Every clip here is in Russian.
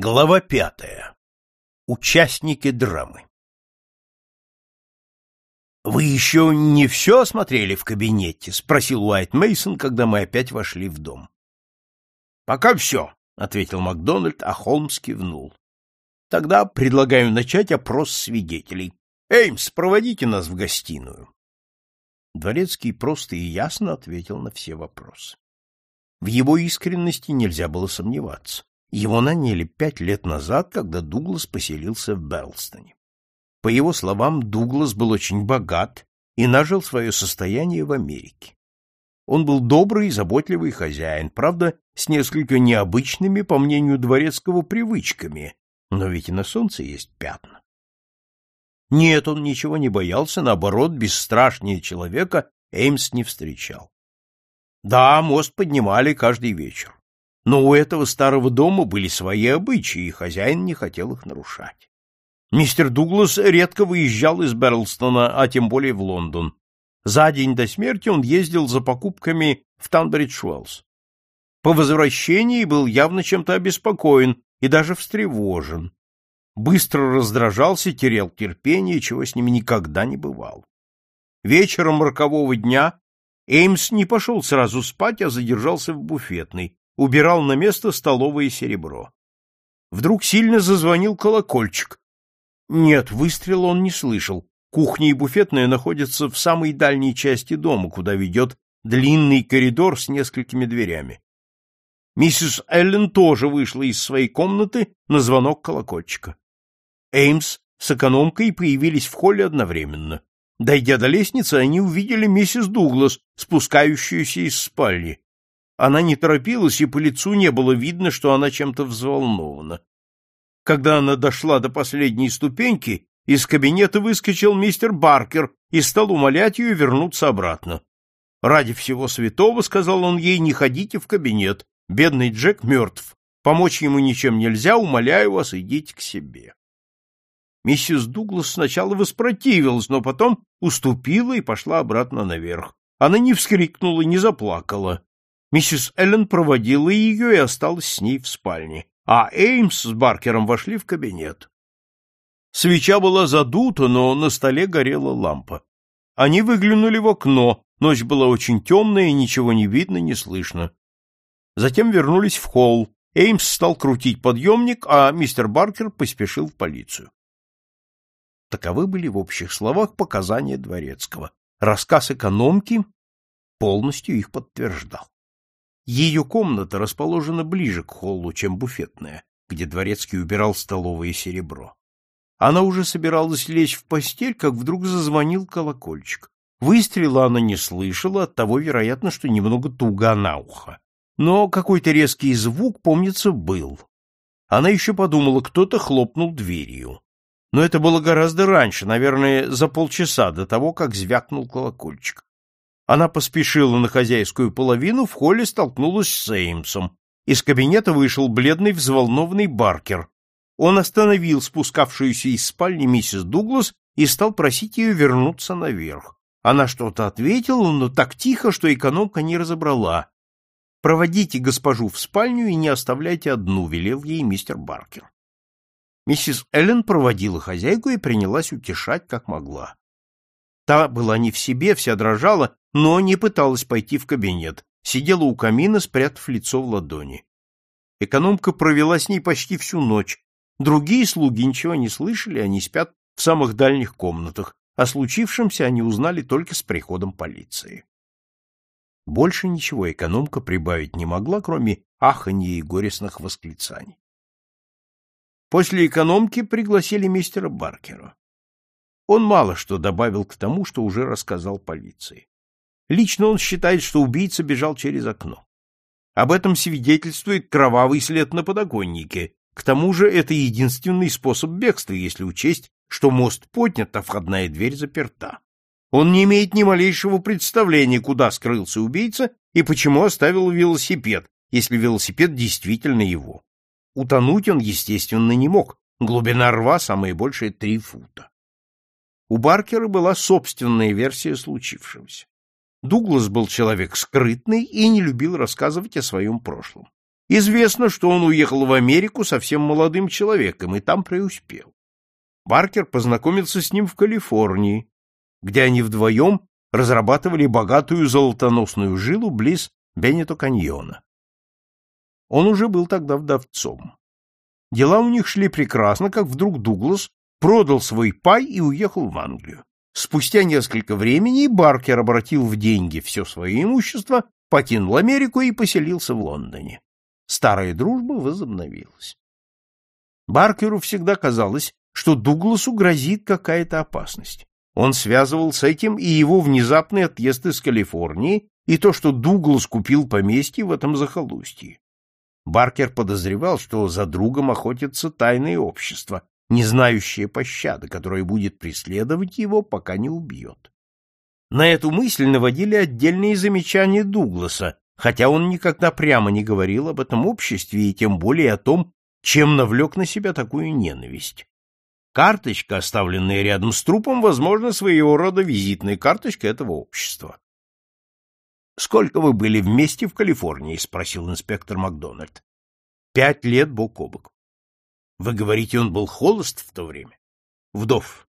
Глава пятая. Участники драмы. Вы еще не все осмотрели в кабинете? спросил Уайт Мейсон, когда мы опять вошли в дом. Пока все, ответил Макдональд, а Холмс кивнул. Тогда предлагаю начать опрос свидетелей. Эймс, проводите нас в гостиную. Дворецкий просто и ясно ответил на все вопросы. В его искренности нельзя было сомневаться. Его наняли пять лет назад, когда Дуглас поселился в Берлстоне. По его словам, Дуглас был очень богат и нажил свое состояние в Америке. Он был добрый и заботливый хозяин, правда, с несколько необычными, по мнению дворецкого, привычками, но ведь и на солнце есть пятна. Нет, он ничего не боялся, наоборот, бесстрашнее человека Эймс не встречал. Да, мост поднимали каждый вечер. Но у этого старого дома были свои обычаи, и хозяин не хотел их нарушать. Мистер Дуглас редко выезжал из Берлстона, а тем более в Лондон. За день до смерти он ездил за покупками в Танбридж-Уэллс. По возвращении был явно чем-то обеспокоен и даже встревожен. Быстро раздражался, терял терпение, чего с ними никогда не бывало. Вечером рокового дня Эймс не пошел сразу спать, а задержался в буфетной, убирал на место столовое серебро. Вдруг сильно зазвонил колокольчик. Нет, выстрела он не слышал. Кухня и буфетная находятся в самой дальней части дома, куда ведет длинный коридор с несколькими дверями. Миссис Эллен тоже вышла из своей комнаты на звонок колокольчика. Эймс с экономкой появились в холле одновременно. Дойдя до лестницы, они увидели миссис Дуглас, спускающуюся из спальни. Она не торопилась, и по лицу не было видно, что она чем-то взволнована. Когда она дошла до последней ступеньки, из кабинета выскочил мистер Баркер и стал умолять ее вернуться обратно. «Ради всего святого, — сказал он ей, — не ходите в кабинет. Бедный Джек мертв. Помочь ему ничем нельзя, умоляю вас, идите к себе». Миссис Дуглас сначала воспротивилась, но потом уступила и пошла обратно наверх. Она не вскрикнула, не заплакала. Миссис Эллен проводила ее и осталась с ней в спальне, а Эймс с Баркером вошли в кабинет. Свеча была задута, но на столе горела лампа. Они выглянули в окно, ночь была очень темная, ничего не видно, не слышно. Затем вернулись в холл. Эймс стал крутить подъемник, а мистер Баркер поспешил в полицию. Таковы были в общих словах показания Дворецкого. Рассказ экономки полностью их подтверждал. Ее комната расположена ближе к холлу, чем буфетная, где дворецкий убирал столовое серебро. Она уже собиралась лечь в постель, как вдруг зазвонил колокольчик. Выстрела она не слышала, оттого, вероятно, что немного туго на ухо. Но какой-то резкий звук, помнится, был. Она еще подумала, кто-то хлопнул дверью. Но это было гораздо раньше, наверное, за полчаса до того, как звякнул колокольчик. Она поспешила на хозяйскую половину, в холле столкнулась с Эймсом. Из кабинета вышел бледный, взволнованный Баркер. Он остановил спускавшуюся из спальни миссис Дуглас и стал просить ее вернуться наверх. Она что-то ответила, но так тихо, что экономка не разобрала. «Проводите госпожу в спальню и не оставляйте одну», — велел ей мистер Баркер. Миссис Эллен проводила хозяйку и принялась утешать, как могла. Та была не в себе, вся дрожала но не пыталась пойти в кабинет, сидела у камина, спрятав лицо в ладони. Экономка провела с ней почти всю ночь. Другие слуги ничего не слышали, они спят в самых дальних комнатах, о случившемся они узнали только с приходом полиции. Больше ничего экономка прибавить не могла, кроме аханья и горестных восклицаний. После экономки пригласили мистера Баркера. Он мало что добавил к тому, что уже рассказал полиции. Лично он считает, что убийца бежал через окно. Об этом свидетельствует кровавый след на подоконнике. К тому же это единственный способ бегства, если учесть, что мост поднят, а входная дверь заперта. Он не имеет ни малейшего представления, куда скрылся убийца и почему оставил велосипед, если велосипед действительно его. Утонуть он, естественно, не мог. Глубина рва самая большая три фута. У Баркера была собственная версия случившегося. Дуглас был человек скрытный и не любил рассказывать о своем прошлом. Известно, что он уехал в Америку совсем молодым человеком и там преуспел. Баркер познакомился с ним в Калифорнии, где они вдвоем разрабатывали богатую золотоносную жилу близ Бенето-каньона. Он уже был тогда вдовцом. Дела у них шли прекрасно, как вдруг Дуглас продал свой пай и уехал в Англию. Спустя несколько времени Баркер обратил в деньги все свое имущество, покинул Америку и поселился в Лондоне. Старая дружба возобновилась. Баркеру всегда казалось, что Дугласу грозит какая-то опасность. Он связывал с этим и его внезапный отъезд из Калифорнии, и то, что Дуглас купил поместье в этом захолустье. Баркер подозревал, что за другом охотится тайное общество, не знающее пощады, которое будет преследовать его, пока не убьет. На эту мысль наводили отдельные замечания Дугласа, хотя он никогда прямо не говорил об этом обществе и тем более о том, чем навлек на себя такую ненависть. Карточка, оставленная рядом с трупом, возможно, своего рода визитная карточка этого общества. Сколько вы были вместе в Калифорнии? спросил инспектор Макдональд. Пять лет бок о бок. Вы говорите, он был холост в то время? Вдов.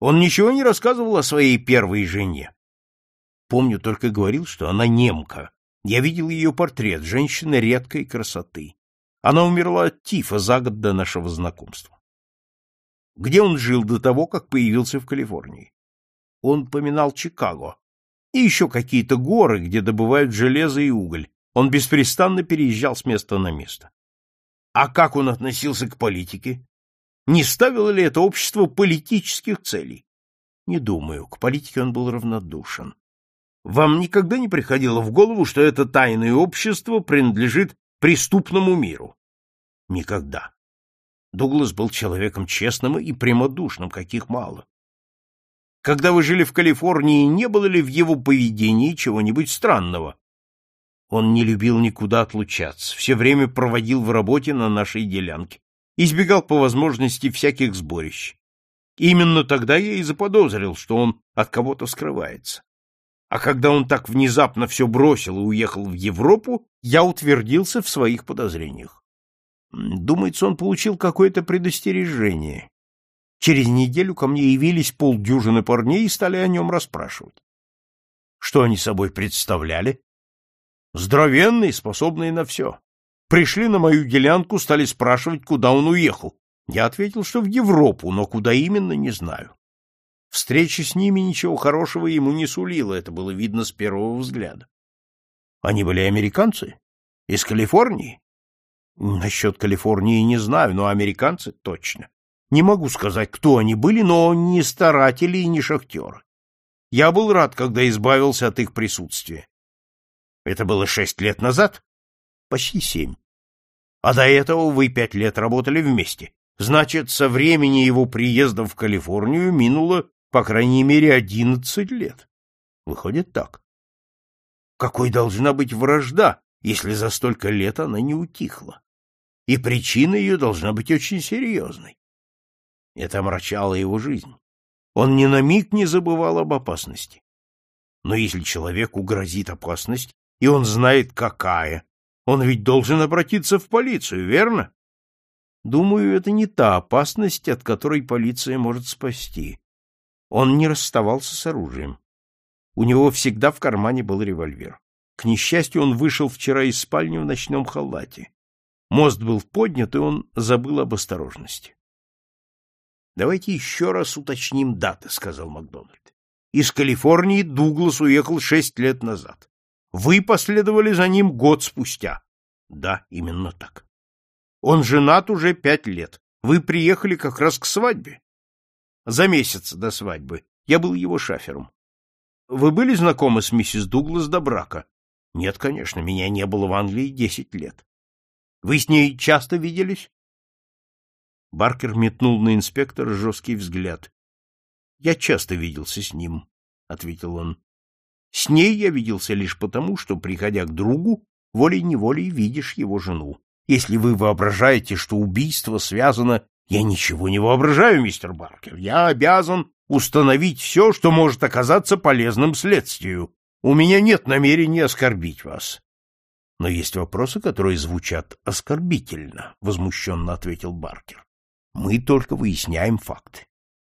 Он ничего не рассказывал о своей первой жене. Помню, только говорил, что она немка. Я видел ее портрет, женщина редкой красоты. Она умерла от тифа за год до нашего знакомства. Где он жил до того, как появился в Калифорнии? Он поминал Чикаго, и еще какие-то горы, где добывают железо и уголь. Он беспрестанно переезжал с места на место. А как он относился к политике? Не ставило ли это общество политических целей? Не думаю, к политике он был равнодушен. Вам никогда не приходило в голову, что это тайное общество принадлежит преступному миру? Никогда. Дуглас был человеком честным и прямодушным, каких мало. Когда вы жили в Калифорнии, не было ли в его поведении чего-нибудь странного? Он не любил никуда отлучаться, все время проводил в работе на нашей делянке, избегал по возможности всяких сборищ. Именно тогда я и заподозрил, что он от кого-то скрывается. А когда он так внезапно все бросил и уехал в Европу, я утвердился в своих подозрениях. Думается, он получил какое-то предостережение. Через неделю ко мне явились полдюжины парней и стали о нем расспрашивать. Что они собой представляли? Здоровенные, способные на все. Пришли на мою делянку, стали спрашивать, куда он уехал. Я ответил, что в Европу, но куда именно, не знаю. Встреча с ними ничего хорошего ему не сулила, это было видно с первого взгляда. Они были американцы? Из Калифорнии? Насчет Калифорнии не знаю, но американцы точно. Не могу сказать, кто они были, но не старатели и не шахтеры. Я был рад, когда избавился от их присутствия. Это было шесть лет назад? Почти семь. А до этого вы пять лет работали вместе. Значит, со времени его приезда в Калифорнию минуло, по крайней мере, одиннадцать лет. Выходит так. Какой должна быть вражда, если за столько лет она не утихла? И причина ее должна быть очень серьезной. Это омрачало его жизнь. Он ни на миг не забывал об опасности. Но если человеку грозит опасность, и он знает, какая. Он ведь должен обратиться в полицию, верно? Думаю, это не та опасность, от которой полиция может спасти. Он не расставался с оружием. У него всегда в кармане был револьвер. К несчастью, он вышел вчера из спальни в ночном халате. Мост был поднят, и он забыл об осторожности. «Давайте еще раз уточним даты», — сказал Макдональд. «Из Калифорнии Дуглас уехал шесть лет назад. Вы последовали за ним год спустя. Да, именно так. Он женат уже пять лет. Вы приехали как раз к свадьбе. За месяц до свадьбы. Я был его шафером. Вы были знакомы с миссис Дуглас до брака? Нет, конечно, меня не было в Англии десять лет. Вы с ней часто виделись? Баркер метнул на инспектора жесткий взгляд. — Я часто виделся с ним, — ответил он. С ней я виделся лишь потому, что, приходя к другу, волей-неволей видишь его жену. Если вы воображаете, что убийство связано... Я ничего не воображаю, мистер Баркер. Я обязан установить все, что может оказаться полезным следствию. У меня нет намерения оскорбить вас. Но есть вопросы, которые звучат оскорбительно, возмущенно ответил Баркер. Мы только выясняем факты.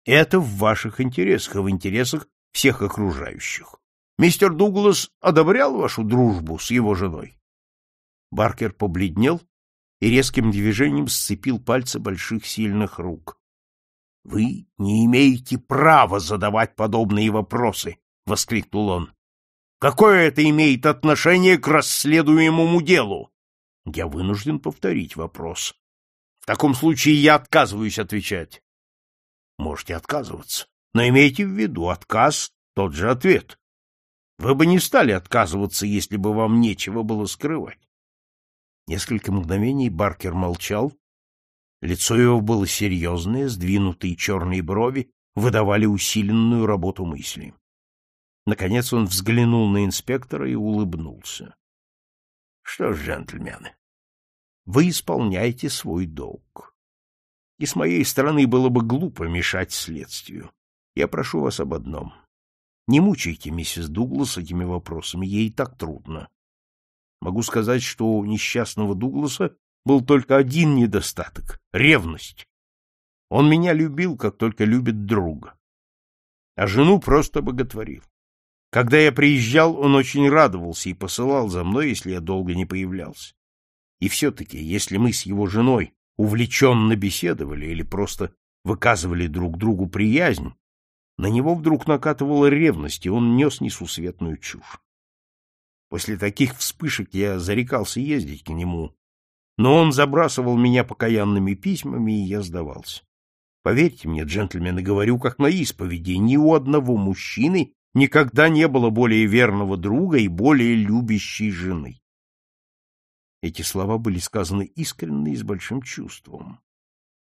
Это в ваших интересах и в интересах всех окружающих. Мистер Дуглас одобрял вашу дружбу с его женой? Баркер побледнел и резким движением сцепил пальцы больших сильных рук. — Вы не имеете права задавать подобные вопросы! — воскликнул он. — Какое это имеет отношение к расследуемому делу? Я вынужден повторить вопрос. В таком случае я отказываюсь отвечать. Можете отказываться, но имейте в виду, отказ — тот же ответ. Вы бы не стали отказываться, если бы вам нечего было скрывать. Несколько мгновений Баркер молчал. Лицо его было серьезное, сдвинутые черные брови выдавали усиленную работу мысли. Наконец он взглянул на инспектора и улыбнулся. — Что ж, джентльмены, вы исполняете свой долг. И с моей стороны было бы глупо мешать следствию. Я прошу вас об одном. Не мучайте миссис Дуглас этими вопросами, ей так трудно. Могу сказать, что у несчастного Дугласа был только один недостаток — ревность. Он меня любил, как только любит друга. А жену просто боготворил. Когда я приезжал, он очень радовался и посылал за мной, если я долго не появлялся. И все-таки, если мы с его женой увлеченно беседовали или просто выказывали друг другу приязнь, на него вдруг накатывала ревность, и он нес несусветную чушь. После таких вспышек я зарекался ездить к нему, но он забрасывал меня покаянными письмами, и я сдавался. Поверьте мне, джентльмены, говорю как на исповеди, ни у одного мужчины никогда не было более верного друга и более любящей жены. Эти слова были сказаны искренне и с большим чувством.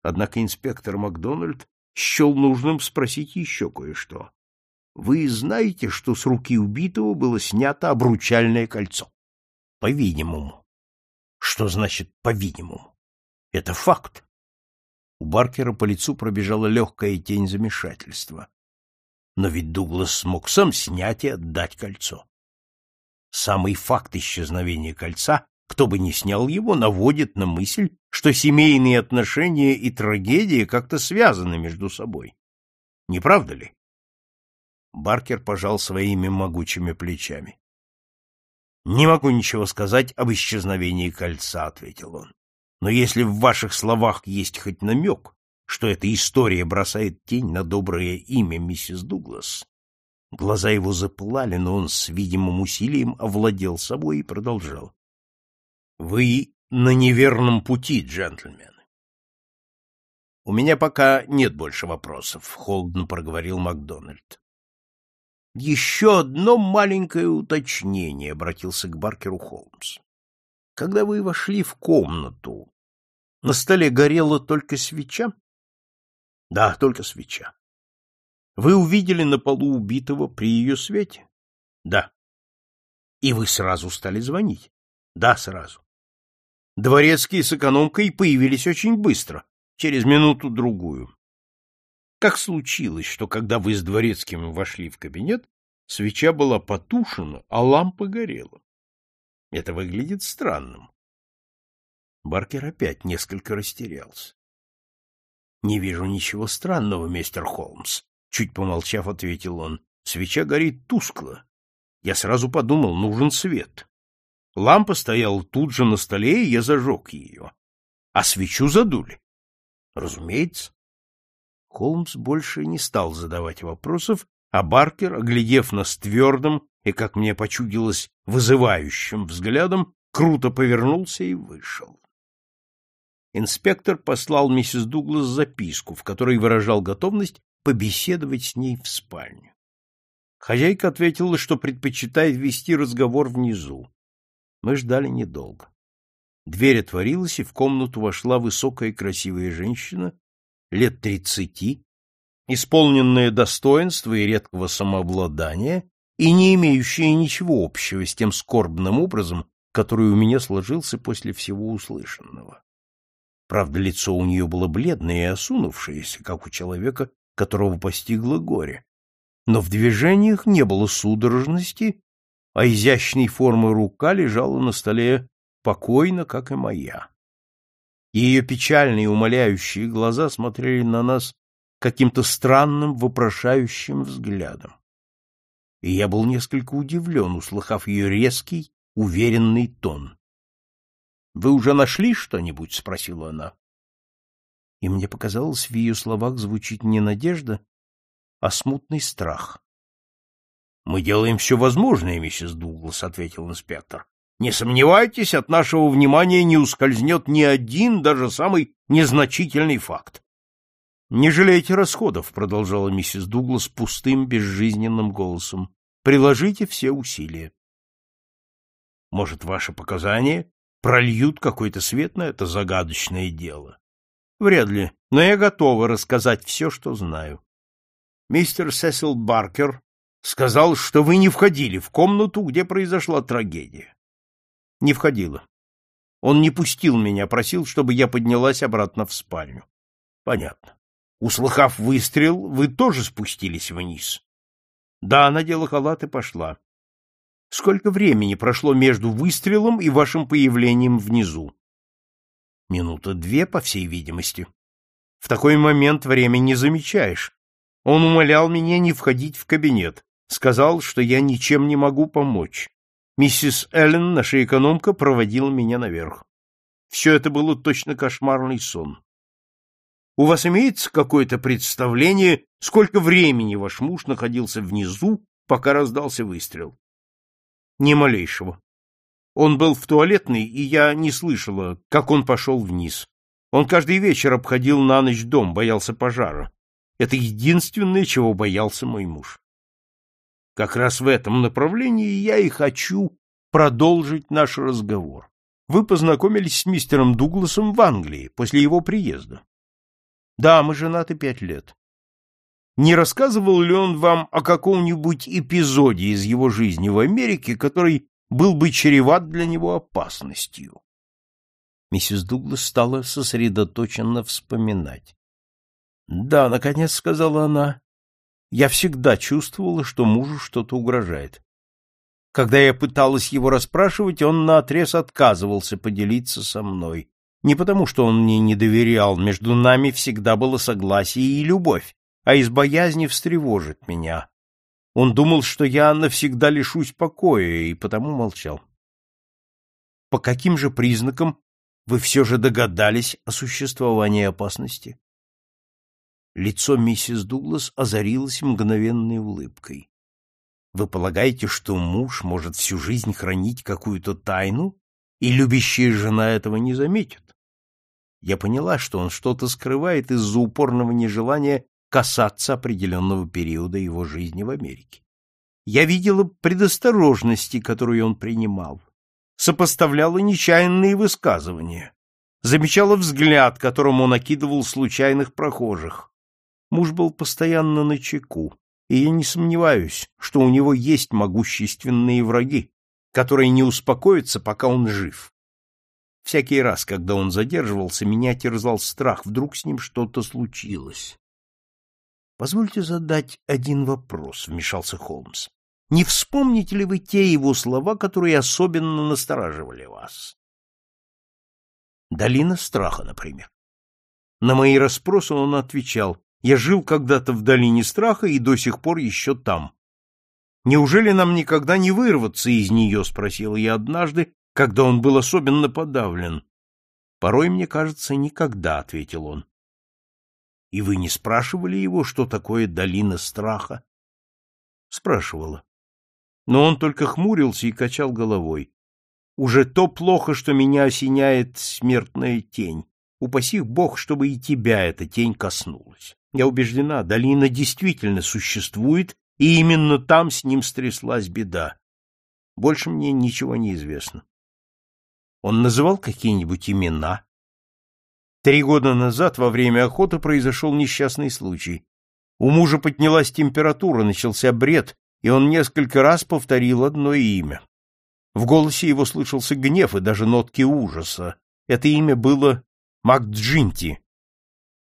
Однако инспектор Макдональд счел нужным спросить еще кое-что. — Вы знаете, что с руки убитого было снято обручальное кольцо? — По-видимому. — Что значит «по-видимому»? — Это факт. У Баркера по лицу пробежала легкая тень замешательства. Но ведь Дуглас смог сам снять и отдать кольцо. Самый факт исчезновения кольца кто бы ни снял его, наводит на мысль, что семейные отношения и трагедия как-то связаны между собой. Не правда ли? Баркер пожал своими могучими плечами. — Не могу ничего сказать об исчезновении кольца, — ответил он. — Но если в ваших словах есть хоть намек, что эта история бросает тень на доброе имя миссис Дуглас... Глаза его запылали, но он с видимым усилием овладел собой и продолжал. Вы на неверном пути, джентльмены. У меня пока нет больше вопросов, холодно проговорил Макдональд. Еще одно маленькое уточнение, обратился к Баркеру Холмс. Когда вы вошли в комнату, на столе горела только свеча? Да, только свеча. Вы увидели на полу убитого при ее свете? Да. И вы сразу стали звонить? Да, сразу. Дворецкий с экономкой появились очень быстро, через минуту-другую. Как случилось, что когда вы с дворецким вошли в кабинет, свеча была потушена, а лампа горела? Это выглядит странным. Баркер опять несколько растерялся. — Не вижу ничего странного, мистер Холмс, — чуть помолчав, ответил он. — Свеча горит тускло. Я сразу подумал, нужен свет. Лампа стояла тут же на столе, и я зажег ее. А свечу задули. Разумеется. Холмс больше не стал задавать вопросов, а Баркер, оглядев нас твердым и, как мне почудилось, вызывающим взглядом, круто повернулся и вышел. Инспектор послал миссис Дуглас записку, в которой выражал готовность побеседовать с ней в спальню. Хозяйка ответила, что предпочитает вести разговор внизу. Мы ждали недолго. Дверь отворилась, и в комнату вошла высокая красивая женщина, лет тридцати, исполненная достоинства и редкого самообладания, и не имеющая ничего общего с тем скорбным образом, который у меня сложился после всего услышанного. Правда, лицо у нее было бледное и осунувшееся, как у человека, которого постигло горе. Но в движениях не было судорожности а изящной формы рука лежала на столе покойно, как и моя. Ее печальные умоляющие глаза смотрели на нас каким-то странным вопрошающим взглядом. И я был несколько удивлен, услыхав ее резкий, уверенный тон. — Вы уже нашли что-нибудь? — спросила она. И мне показалось, в ее словах звучит не надежда, а смутный страх. — Мы делаем все возможное, миссис Дуглас, — ответил инспектор. — Не сомневайтесь, от нашего внимания не ускользнет ни один, даже самый незначительный факт. — Не жалейте расходов, — продолжала миссис Дуглас пустым, безжизненным голосом. — Приложите все усилия. — Может, ваши показания прольют какой-то свет на это загадочное дело? — Вряд ли, но я готова рассказать все, что знаю. Мистер Сесил Баркер сказал, что вы не входили в комнату, где произошла трагедия. Не входила. Он не пустил меня, просил, чтобы я поднялась обратно в спальню. Понятно. Услыхав выстрел, вы тоже спустились вниз? Да, надела халат и пошла. Сколько времени прошло между выстрелом и вашим появлением внизу? Минута две, по всей видимости. В такой момент время не замечаешь. Он умолял меня не входить в кабинет, сказал, что я ничем не могу помочь. Миссис Эллен, наша экономка, проводила меня наверх. Все это было точно кошмарный сон. У вас имеется какое-то представление, сколько времени ваш муж находился внизу, пока раздался выстрел? Ни малейшего. Он был в туалетной, и я не слышала, как он пошел вниз. Он каждый вечер обходил на ночь дом, боялся пожара. Это единственное, чего боялся мой муж. Как раз в этом направлении я и хочу продолжить наш разговор. Вы познакомились с мистером Дугласом в Англии после его приезда. Да, мы женаты пять лет. Не рассказывал ли он вам о каком-нибудь эпизоде из его жизни в Америке, который был бы чреват для него опасностью? Миссис Дуглас стала сосредоточенно вспоминать. — Да, — наконец сказала она, — я всегда чувствовала, что мужу что-то угрожает. Когда я пыталась его расспрашивать, он наотрез отказывался поделиться со мной. Не потому, что он мне не доверял, между нами всегда было согласие и любовь, а из боязни встревожить меня. Он думал, что я навсегда лишусь покоя, и потому молчал. По каким же признакам вы все же догадались о существовании опасности? Лицо миссис Дуглас озарилось мгновенной улыбкой. Вы полагаете, что муж может всю жизнь хранить какую-то тайну, и любящая жена этого не заметит? Я поняла, что он что-то скрывает из-за упорного нежелания касаться определенного периода его жизни в Америке. Я видела предосторожности, которые он принимал, сопоставляла нечаянные высказывания, замечала взгляд, которым он окидывал случайных прохожих. Муж был постоянно на чеку, и я не сомневаюсь, что у него есть могущественные враги, которые не успокоятся, пока он жив. Всякий раз, когда он задерживался, меня терзал страх, вдруг с ним что-то случилось. Позвольте задать один вопрос, вмешался Холмс. Не вспомните ли вы те его слова, которые особенно настораживали вас? Долина страха, например. На мои расспросы он отвечал: "Я жил когда-то в долине страха и до сих пор еще там". Неужели нам никогда не вырваться из нее?» — спросил я однажды, когда он был особенно подавлен. Порой, мне кажется, никогда, ответил он. И вы не спрашивали его, что такое долина страха? Спрашивала. Но он только хмурился и качал головой. Уже то плохо, что меня осеняет смертная тень. Упаси Бог, чтобы и тебя эта тень коснулась. Я убеждена, долина действительно существует, и именно там с ним стряслась беда. Больше мне ничего не известно. Он называл какие-нибудь имена? Три года назад во время охоты произошел несчастный случай. У мужа поднялась температура, начался бред, и он несколько раз повторил одно имя. В голосе его слышался гнев и даже нотки ужаса. Это имя было Макджинти.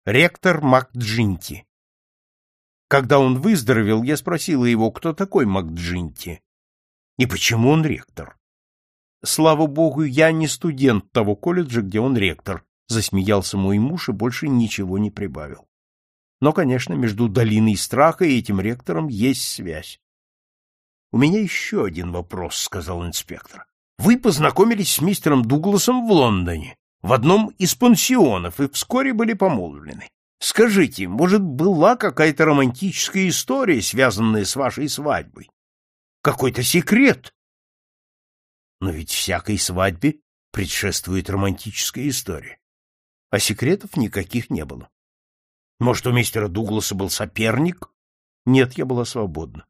Ректор Макджинти. Когда он выздоровел, я спросила его, кто такой Макджинти. И почему он ректор? Слава богу, я не студент того колледжа, где он ректор, засмеялся мой муж и больше ничего не прибавил. Но, конечно, между долиной страха и этим ректором есть связь. У меня еще один вопрос, сказал инспектор. Вы познакомились с мистером Дугласом в Лондоне, в одном из пансионов, и вскоре были помолвлены. Скажите, может, была какая-то романтическая история, связанная с вашей свадьбой? Какой-то секрет? Но ведь всякой свадьбе предшествует романтическая история. А секретов никаких не было. Может, у мистера Дугласа был соперник? Нет, я была свободна.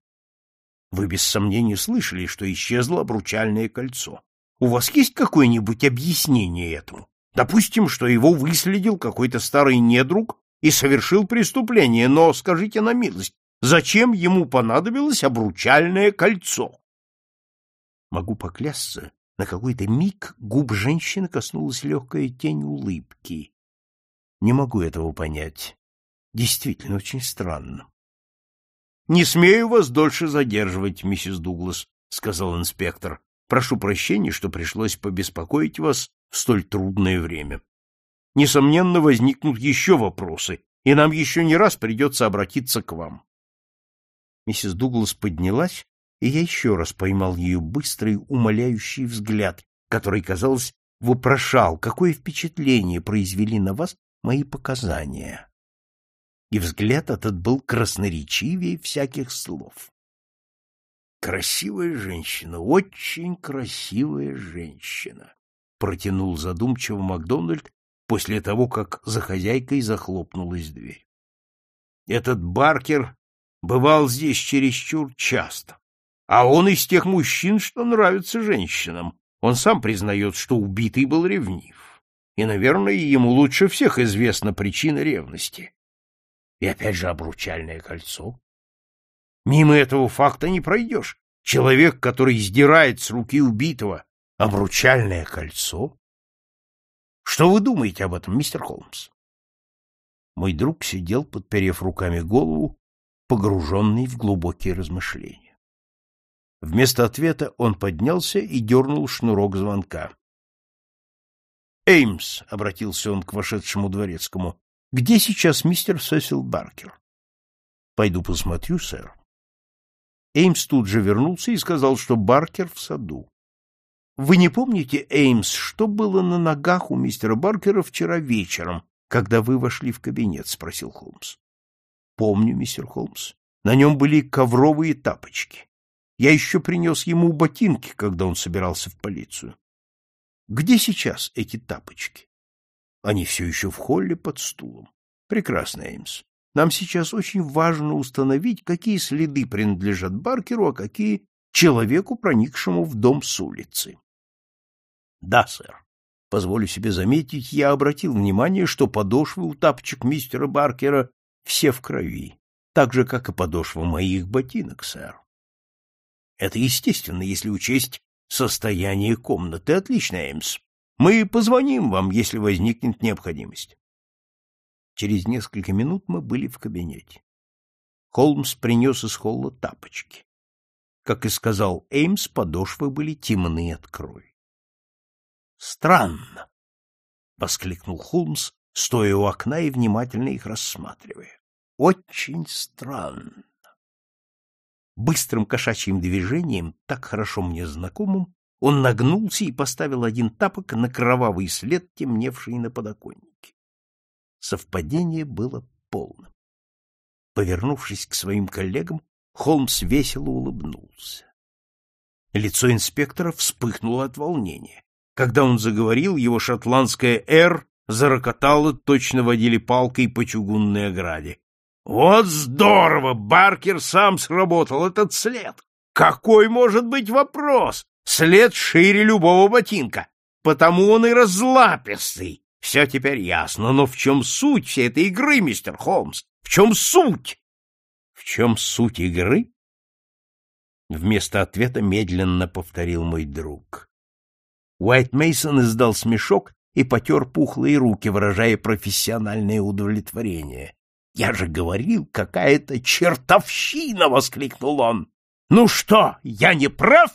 Вы без сомнения слышали, что исчезло обручальное кольцо. У вас есть какое-нибудь объяснение этому? Допустим, что его выследил какой-то старый недруг и совершил преступление, но скажите на милость, зачем ему понадобилось обручальное кольцо? Могу поклясться, на какой-то миг губ женщины коснулась легкая тень улыбки. Не могу этого понять. Действительно, очень странно. — Не смею вас дольше задерживать, миссис Дуглас, — сказал инспектор. — Прошу прощения, что пришлось побеспокоить вас в столь трудное время. Несомненно, возникнут еще вопросы, и нам еще не раз придется обратиться к вам. Миссис Дуглас поднялась, и я еще раз поймал ее быстрый, умоляющий взгляд, который, казалось, вопрошал, какое впечатление произвели на вас мои показания и взгляд этот был красноречивее всяких слов. «Красивая женщина, очень красивая женщина», — протянул задумчиво Макдональд после того, как за хозяйкой захлопнулась дверь. «Этот Баркер бывал здесь чересчур часто, а он из тех мужчин, что нравятся женщинам. Он сам признает, что убитый был ревнив, и, наверное, ему лучше всех известна причина ревности. И опять же обручальное кольцо. Мимо этого факта не пройдешь. Человек, который издирает с руки убитого обручальное кольцо. Что вы думаете об этом, мистер Холмс? Мой друг сидел, подперев руками голову, погруженный в глубокие размышления. Вместо ответа он поднялся и дернул шнурок звонка. «Эймс», — обратился он к вошедшему дворецкому, где сейчас мистер Сесил Баркер? Пойду посмотрю, сэр. Эймс тут же вернулся и сказал, что Баркер в саду. Вы не помните, Эймс, что было на ногах у мистера Баркера вчера вечером, когда вы вошли в кабинет? спросил Холмс. Помню, мистер Холмс. На нем были ковровые тапочки. Я еще принес ему ботинки, когда он собирался в полицию. Где сейчас эти тапочки? Они все еще в холле под стулом. Прекрасно, Эймс. Нам сейчас очень важно установить, какие следы принадлежат Баркеру, а какие человеку, проникшему в дом с улицы. Да, сэр. Позволю себе заметить, я обратил внимание, что подошвы у тапочек мистера Баркера все в крови, так же, как и подошвы моих ботинок, сэр. Это естественно, если учесть состояние комнаты. Отлично, Эймс. Мы позвоним вам, если возникнет необходимость. Через несколько минут мы были в кабинете. Холмс принес из холла тапочки. Как и сказал Эймс, подошвы были темны от крови. «Странно!» — воскликнул Холмс, стоя у окна и внимательно их рассматривая. «Очень странно!» Быстрым кошачьим движением, так хорошо мне знакомым, он нагнулся и поставил один тапок на кровавый след, темневший на подоконнике. Совпадение было полным. Повернувшись к своим коллегам, Холмс весело улыбнулся. Лицо инспектора вспыхнуло от волнения. Когда он заговорил, его шотландское «Р» зарокотало, точно водили палкой по чугунной ограде. «Вот здорово! Баркер сам сработал этот след! Какой может быть вопрос? След шире любого ботинка, потому он и разлапистый. Все теперь ясно, но в чем суть всей этой игры, мистер Холмс? В чем суть? В чем суть игры? Вместо ответа медленно повторил мой друг. Уайт Мейсон издал смешок и потер пухлые руки, выражая профессиональное удовлетворение. «Я же говорил, какая-то чертовщина!» — воскликнул он. «Ну что, я не прав?»